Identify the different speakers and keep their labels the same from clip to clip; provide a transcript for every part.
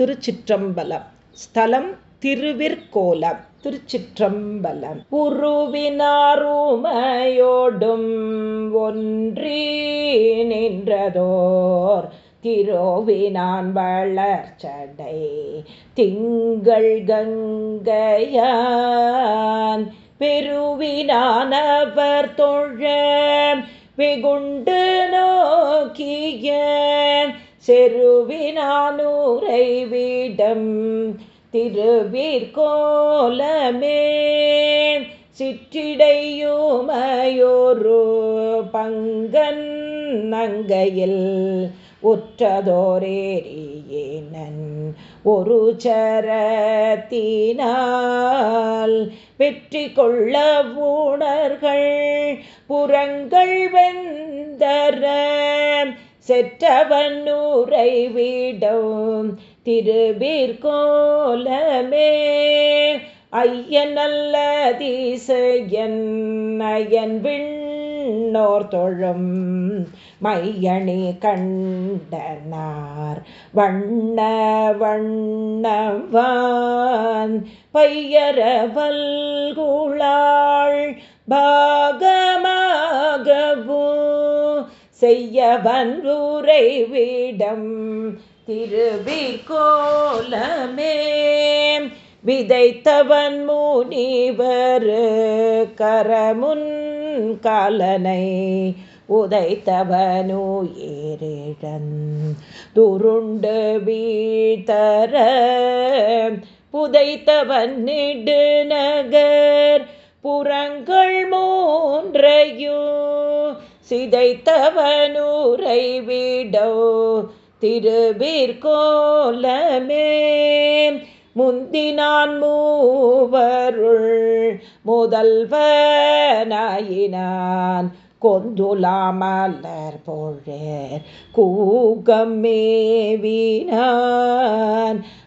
Speaker 1: திருச்சிற்றம்பலம். ஸ்தலம் திருவிற்கோலம் திருச்சிற்றம்பலம். உருவினாருமையோடும் ஒன்றி நின்றதோர் திரோவினான் வளர்ச்சடை திங்கள் கங்கையான் பெருவினானவர் தொழ வெகுண்டு நோக்கிய செருவினானூரை வீடம் திருவீர்கோலமே சிற்றிடையுமையோரு பங்கன் நங்கையில் உற்றதோரேரியேனன் ஒரு சரத்தினால். வெற்றி கொள்ள ஊணர்கள் புறங்கள் வெந்தர செற்றவன் நூரை விடும் திருவீர்கோலமே. ஐயன் அல்ல தீசையன் அயன் விண்ணோர் தொழும் மையணி கண்டனார். வண்ண வண்ணவான் பையரவல்குளாள் பாகம் செய்யவன் ஊரை விடம் திருவிகோலமே. விதைத்தவன் முனிவர் கரமுன் காலனை உதைத்தவனுயிரிழன் துருண்டு வீழ்த்தர புதைத்தவன் நெடு நகர் புறங்கள் மூன்றையும் சிதைத்தவனூரை விடோ திருவிற்கோலமே முந்தினான் மூவருள் முதல்வனாயினான். கொந்துலாமலர் பொழர் கூகமேவினான்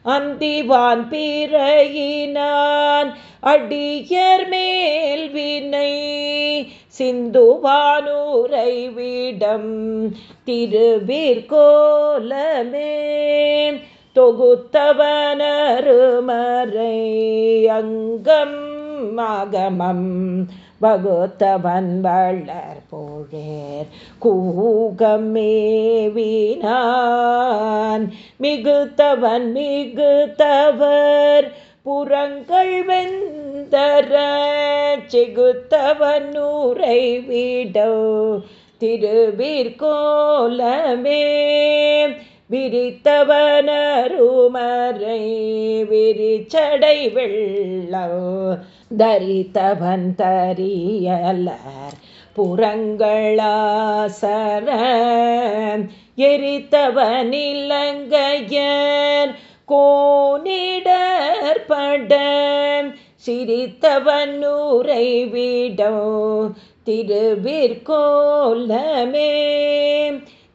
Speaker 1: அந்திவான் பிறையினான் அடியர் மேல் வினை சிந்துவானூரை விடம் திருவிற்கோலமே தொகுத்தவனருமறை அங்கம் மகமம் வகுத்தவன் வளர் போழேர். கூகமேவினான் மிகுத்தவன் மிகுத்தவர். புறங்கள் வெந்தர செகுத்தவன் நூரை வீடோ. திருவிற்கோலமே விரித்தவனருமரை விரிச்சடை வெள்ளோ தரித்தவன் தரியலர் புறங்களாசர எரித்தவன் இலங்கையர் கோனிடற்பட சிரித்தவன் நூரை விடோ திருவிற்கோலமே.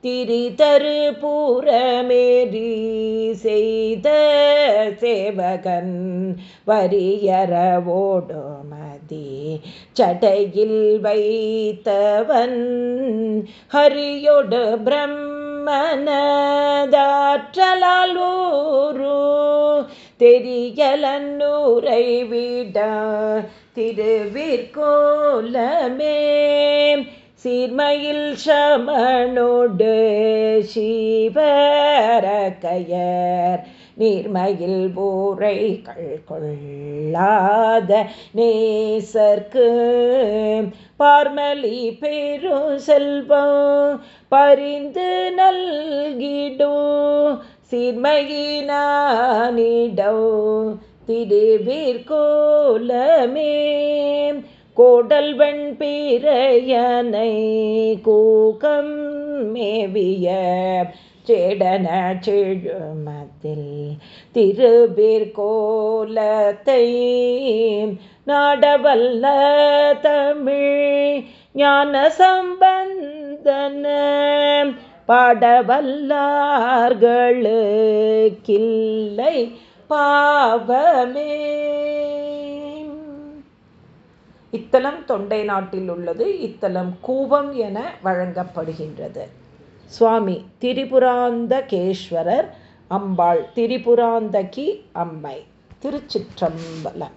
Speaker 1: திரிதரு பூரமேரி செய்த சேவகன் வரியறவோடுமதி சடையில் வைத்தவன் ஹரியொடு பிரம்மனதாற்றலால் ஊரு தெரியலன்னூரை விட திருவிற்கோலமே சீர்மையில் சமனோடு சீவரக்கையர். நீர்மையில் பூரைகள் கொள்ளாத நேசர்க்கு பார்மலி பெரு செல்வம் பரிந்து நல்கிடும் சீர்மையினிடம் திருவிற்கோலமே கோடல் வெண்பீரையனை கூகம் மேவிய சேடன செழுமத்தில் திருபிற்கோலத்தை நாடவல்ல தமிழ் ஞான சம்பந்தன பாடவல்லார்களுக்கில்லை பாவமே. இத்தலம் தொண்டை நாட்டில் உள்ளது. இத்தலம் கூபம் என வழங்கப்படுகின்றது. சுவாமி திரிபுராந்தகேஸ்வரர் அம்பாள் திரிபுராந்தகி அம்மை. திருச்சிற்றம்பலம்.